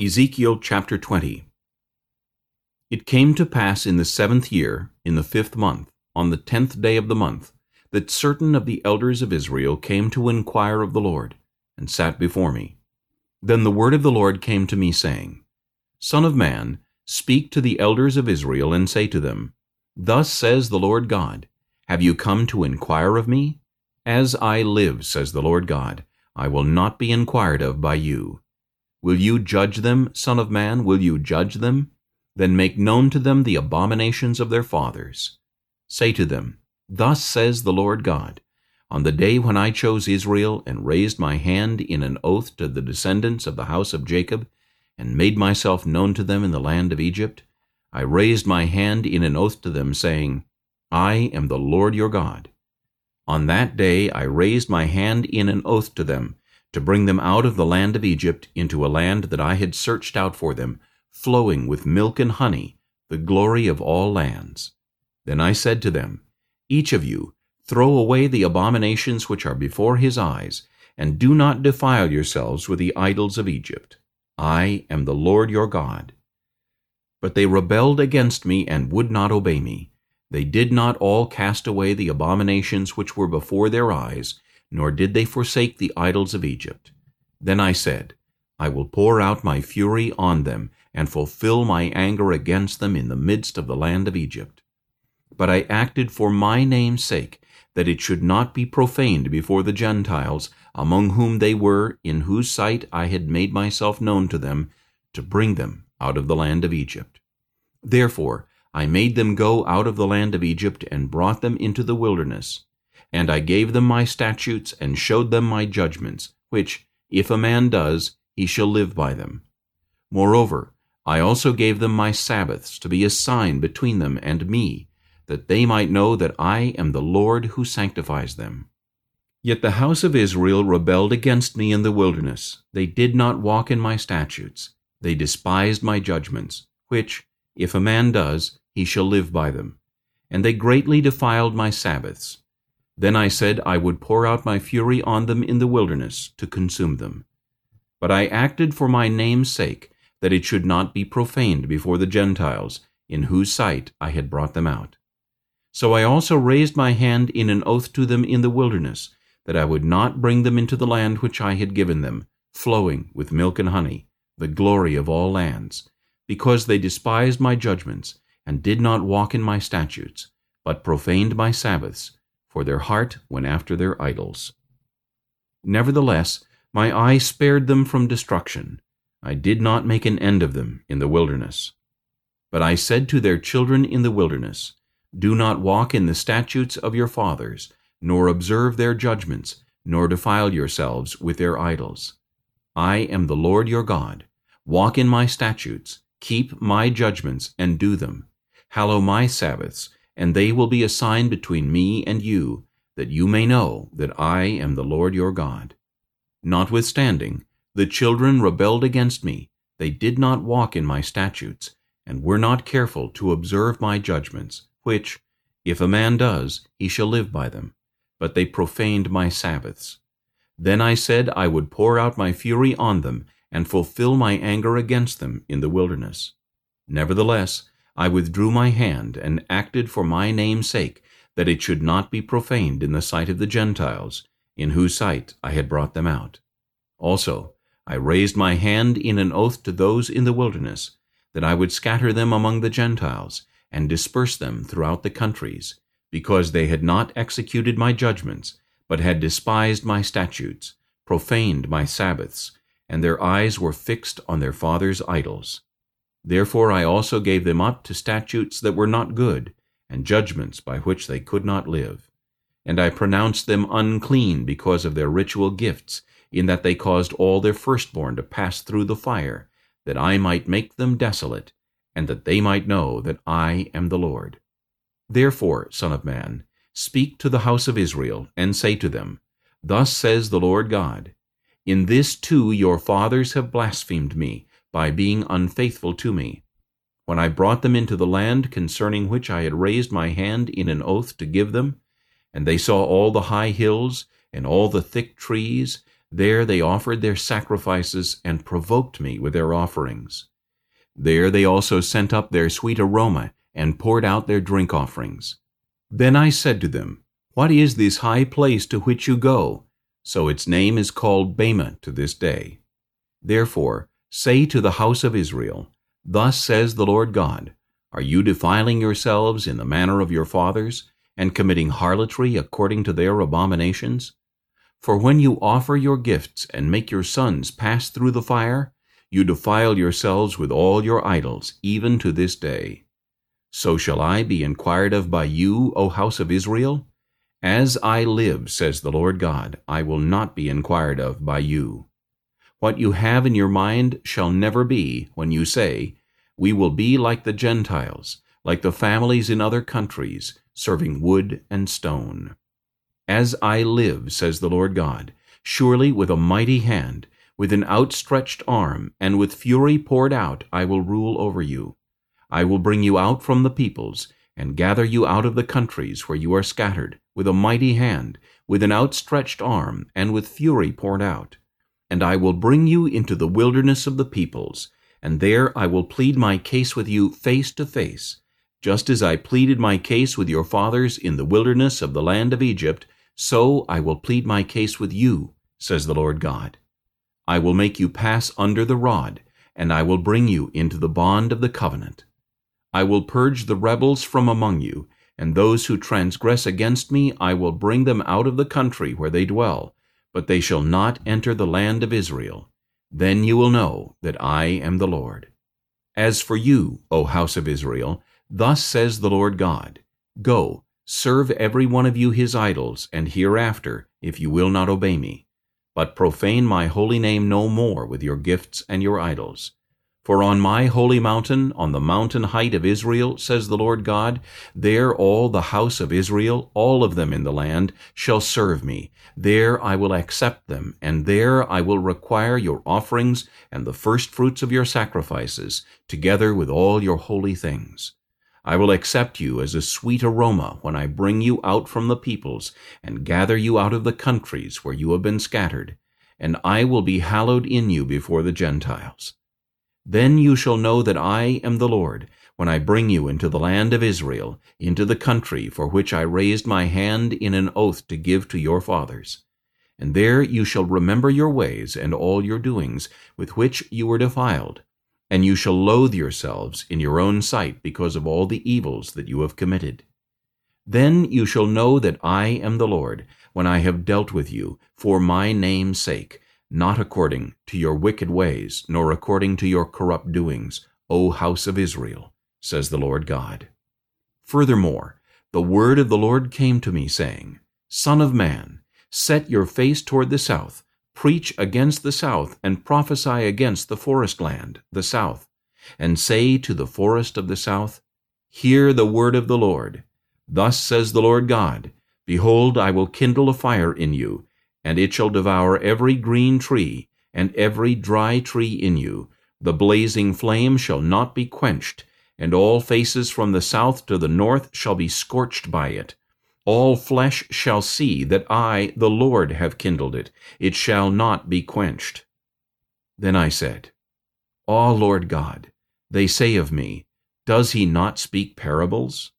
Ezekiel chapter 20 It came to pass in the seventh year, in the fifth month, on the tenth day of the month, that certain of the elders of Israel came to inquire of the Lord, and sat before me. Then the word of the Lord came to me, saying, Son of man, speak to the elders of Israel, and say to them, Thus says the Lord God, Have you come to inquire of me? As I live, says the Lord God, I will not be inquired of by you. Will you judge them, Son of man? Will you judge them? Then make known to them the abominations of their fathers. Say to them, Thus says the Lord God, On the day when I chose Israel, and raised my hand in an oath to the descendants of the house of Jacob, and made myself known to them in the land of Egypt, I raised my hand in an oath to them, saying, I am the Lord your God. On that day I raised my hand in an oath to them, to bring them out of the land of Egypt into a land that I had searched out for them, flowing with milk and honey, the glory of all lands. Then I said to them, Each of you, throw away the abominations which are before his eyes, and do not defile yourselves with the idols of Egypt. I am the Lord your God. But they rebelled against me and would not obey me. They did not all cast away the abominations which were before their eyes, nor did they forsake the idols of Egypt. Then I said, I will pour out my fury on them, and fulfill my anger against them in the midst of the land of Egypt. But I acted for my name's sake, that it should not be profaned before the Gentiles, among whom they were, in whose sight I had made myself known to them, to bring them out of the land of Egypt. Therefore I made them go out of the land of Egypt, and brought them into the wilderness, and I gave them my statutes and showed them my judgments, which, if a man does, he shall live by them. Moreover, I also gave them my Sabbaths to be a sign between them and me, that they might know that I am the Lord who sanctifies them. Yet the house of Israel rebelled against me in the wilderness. They did not walk in my statutes. They despised my judgments, which, if a man does, he shall live by them. And they greatly defiled my Sabbaths. Then I said I would pour out my fury on them in the wilderness to consume them. But I acted for my name's sake, that it should not be profaned before the Gentiles, in whose sight I had brought them out. So I also raised my hand in an oath to them in the wilderness, that I would not bring them into the land which I had given them, flowing with milk and honey, the glory of all lands, because they despised my judgments, and did not walk in my statutes, but profaned my Sabbaths, for their heart went after their idols. Nevertheless, my eye spared them from destruction. I did not make an end of them in the wilderness. But I said to their children in the wilderness, Do not walk in the statutes of your fathers, nor observe their judgments, nor defile yourselves with their idols. I am the Lord your God. Walk in my statutes, keep my judgments, and do them. Hallow my Sabbaths, and they will be a sign between me and you, that you may know that I am the Lord your God. Notwithstanding, the children rebelled against me. They did not walk in my statutes, and were not careful to observe my judgments, which, if a man does, he shall live by them. But they profaned my Sabbaths. Then I said I would pour out my fury on them, and fulfill my anger against them in the wilderness. Nevertheless, I withdrew my hand and acted for my name's sake, that it should not be profaned in the sight of the Gentiles, in whose sight I had brought them out. Also, I raised my hand in an oath to those in the wilderness, that I would scatter them among the Gentiles, and disperse them throughout the countries, because they had not executed my judgments, but had despised my statutes, profaned my Sabbaths, and their eyes were fixed on their fathers' idols. Therefore I also gave them up to statutes that were not good, and judgments by which they could not live. And I pronounced them unclean because of their ritual gifts, in that they caused all their firstborn to pass through the fire, that I might make them desolate, and that they might know that I am the Lord. Therefore, Son of man, speak to the house of Israel, and say to them, Thus says the Lord God, In this too your fathers have blasphemed me, by being unfaithful to me. When I brought them into the land concerning which I had raised my hand in an oath to give them, and they saw all the high hills, and all the thick trees, There they offered their sacrifices and provoked me with their offerings. There they also sent up their sweet aroma and poured out their drink offerings. Then I said to them, What is this high place to which you go? So its name is called Bamah to this day. Therefore, say to the house of Israel, Thus says the Lord God, Are you defiling yourselves in the manner of your fathers, and committing harlotry according to their abominations? For when you offer your gifts and make your sons pass through the fire, you defile yourselves with all your idols, even to this day. So shall I be inquired of by you, O house of Israel? As I live, says the Lord God, I will not be inquired of by you. What you have in your mind shall never be, when you say, We will be like the Gentiles, like the families in other countries, serving wood and stone. As I live, says the Lord God, surely with a mighty hand, with an outstretched arm, and with fury poured out, I will rule over you. I will bring you out from the peoples, and gather you out of the countries where you are scattered, with a mighty hand, with an outstretched arm, and with fury poured out. And I will bring you into the wilderness of the peoples, and there I will plead my case with you face to face, just as I pleaded my case with your fathers in the wilderness of the land of Egypt, so I will plead my case with you, says the Lord God. I will make you pass under the rod, and I will bring you into the bond of the covenant. I will purge the rebels from among you, and those who transgress against me I will bring them out of the country where they dwell, but they shall not enter the land of Israel. Then you will know that I am the Lord. As for you, O house of Israel, thus says the Lord God, Go, Serve every one of you his idols, and hereafter, if you will not obey me. But profane my holy name no more with your gifts and your idols. For on my holy mountain, on the mountain height of Israel, says the Lord God, there all the house of Israel, all of them in the land, shall serve me. There I will accept them, and there I will require your offerings and the firstfruits of your sacrifices, together with all your holy things. I will accept you as a sweet aroma when I bring you out from the peoples and gather you out of the countries where you have been scattered, and I will be hallowed in you before the Gentiles. Then you shall know that I am the Lord, when I bring you into the land of Israel, into the country for which I raised my hand in an oath to give to your fathers. And there you shall remember your ways and all your doings, with which you were defiled, and you shall loathe yourselves in your own sight because of all the evils that you have committed. Then you shall know that I am the Lord, when I have dealt with you, for my name's sake, not according to your wicked ways, nor according to your corrupt doings, O house of Israel, says the Lord God. Furthermore, the word of the Lord came to me, saying, Son of man, set your face toward the south, Preach against the south, and prophesy against the forest land, the south, and say to the forest of the south, Hear the word of the Lord. Thus says the Lord God, Behold, I will kindle a fire in you, and it shall devour every green tree, and every dry tree in you. The blazing flame shall not be quenched, and all faces from the south to the north shall be scorched by it. All flesh shall see that I, the Lord, have kindled it. It shall not be quenched. Then I said, Ah, Lord God, they say of me, Does he not speak parables?